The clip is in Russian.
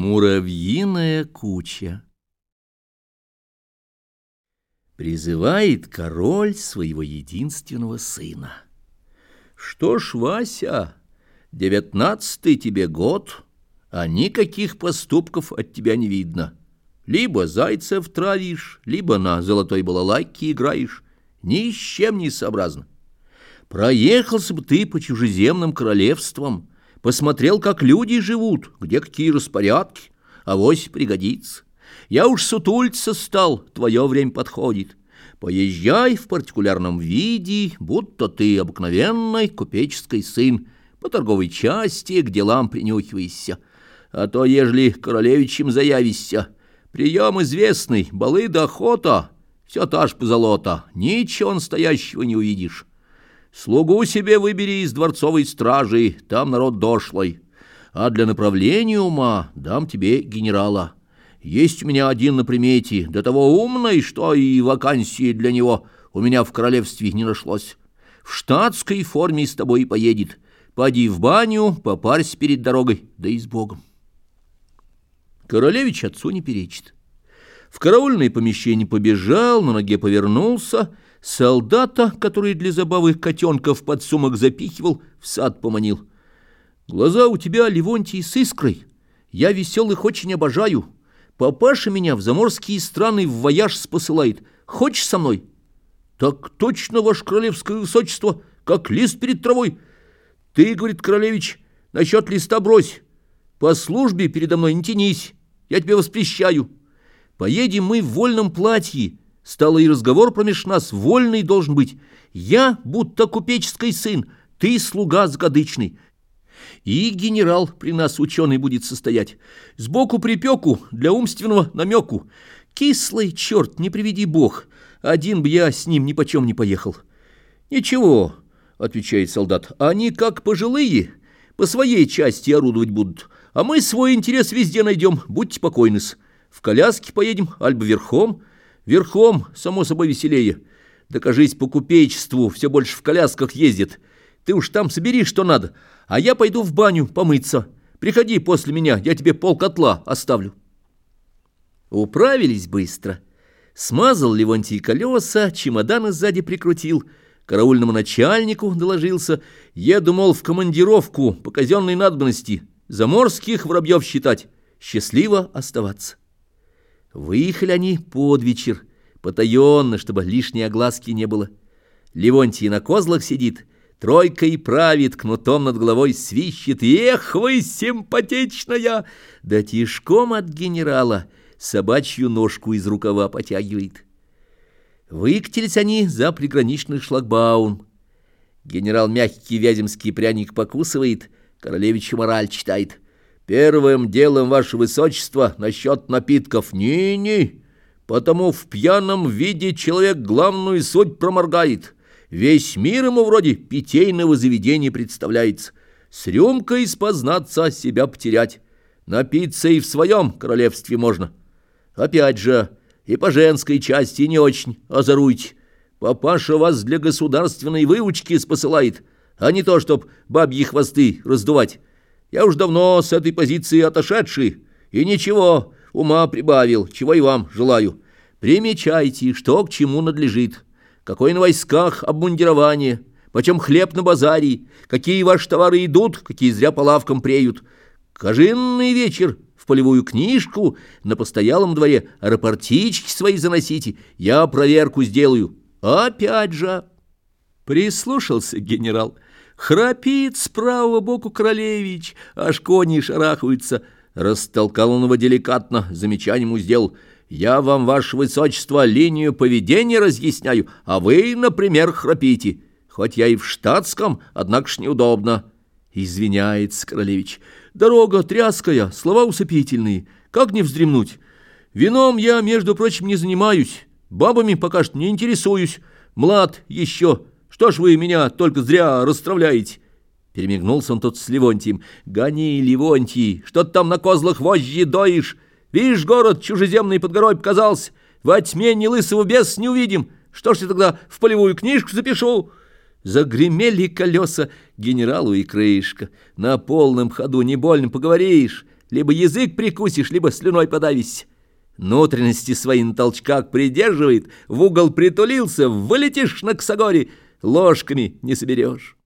Муравьиная куча Призывает король своего единственного сына. Что ж, Вася, девятнадцатый тебе год, а никаких поступков от тебя не видно. Либо зайцев травишь, либо на золотой балалайке играешь. Ни с чем не сообразно. Проехался бы ты по чужеземным королевствам, Посмотрел, как люди живут, где какие распорядки, а вось пригодится. Я уж сутульца стал, твое время подходит. Поезжай в партикулярном виде, будто ты обыкновенный купеческий сын, по торговой части к делам принюхивайся. А то, ежели королевичем заявишься, прием известный, балы да охота, все та ж позолота, ничего настоящего не увидишь. Слугу себе выбери из дворцовой стражи, там народ дошлый. А для направления ума дам тебе генерала. Есть у меня один на примете, до того умный, что и вакансии для него у меня в королевстве не нашлось. В штатской форме с тобой и поедет. Поди в баню, попарься перед дорогой, да и с Богом. Королевич отцу не перечит. В караульное помещение побежал, на ноге повернулся — Солдата, который для забавы котенков под сумок запихивал, в сад поманил. Глаза у тебя, Левонтий, с искрой. Я веселых очень обожаю. Папаша меня в заморские страны в вояж спосылает. Хочешь со мной? Так точно, ваше королевское высочество, как лист перед травой. Ты, говорит королевич, насчет листа брось. По службе передо мной не тянись, я тебе воспрещаю. Поедем мы в вольном платье, Стало и разговор промеж нас вольный должен быть. Я будто купеческий сын, ты слуга сгодычный. И генерал при нас ученый будет состоять. Сбоку припеку для умственного намеку. Кислый черт, не приведи бог. Один б я с ним ни почем не поехал. Ничего, отвечает солдат, они как пожилые, по своей части орудовать будут. А мы свой интерес везде найдем, будьте покойны -с. В коляске поедем, альбо верхом, Верхом, само собой, веселее. Докажись по купечеству, все больше в колясках ездит. Ты уж там собери, что надо, а я пойду в баню помыться. Приходи после меня, я тебе пол котла оставлю. Управились быстро. Смазал Левонтий колеса, чемоданы сзади прикрутил, караульному начальнику доложился. Еду, мол, в командировку по казенной надобности, заморских воробьев считать, счастливо оставаться. Выехали они под вечер, потаенно, чтобы лишней огласки не было. Левонтий на козлах сидит, тройкой правит, кнутом над головой свищет. Эх, вы симпатичная! Да тишком от генерала собачью ножку из рукава потягивает. Выкатились они за приграничный шлагбаум. Генерал мягкий вяземский пряник покусывает, королевич мораль читает — Первым делом, ваше высочество, насчет напитков. Не-не, потому в пьяном виде человек главную суть проморгает. Весь мир ему вроде питейного заведения представляется. С рюмкой спознаться, себя потерять. Напиться и в своем королевстве можно. Опять же, и по женской части не очень озоруйте. Папаша вас для государственной выучки спосылает, а не то, чтоб бабьи хвосты раздувать. Я уж давно с этой позиции отошедший, и ничего, ума прибавил, чего и вам желаю. Примечайте, что к чему надлежит, какое на войсках обмундирование, почем хлеб на базаре, какие ваши товары идут, какие зря по лавкам преют. Кожинный вечер в полевую книжку, на постоялом дворе. Рапортички свои заносите, я проверку сделаю. Опять же, прислушался генерал, — Храпит с правого боку королевич, аж кони шарахаются. Растолкал он его деликатно, замечание ему сделал. Я вам, ваше высочество, линию поведения разъясняю, а вы, например, храпите. Хоть я и в штатском, однако ж неудобно. Извиняется королевич. Дорога тряская, слова усыпительные. Как не вздремнуть? Вином я, между прочим, не занимаюсь. Бабами пока что не интересуюсь. Млад еще... Что ж вы меня только зря расстравляете?» Перемигнулся он тут с Левонтием. «Гони, Левонтий, что ты там на козлах вожжи доишь? Видишь, город чужеземный под горой показался. Во тьме ни лысого бес не увидим. Что ж я тогда в полевую книжку запишу?» Загремели колеса генералу и крышка. На полном ходу не больно поговоришь. либо язык прикусишь, либо слюной подавись. Внутренности свои на толчках придерживает, в угол притулился, вылетишь на косогоре, ложками не соберешь.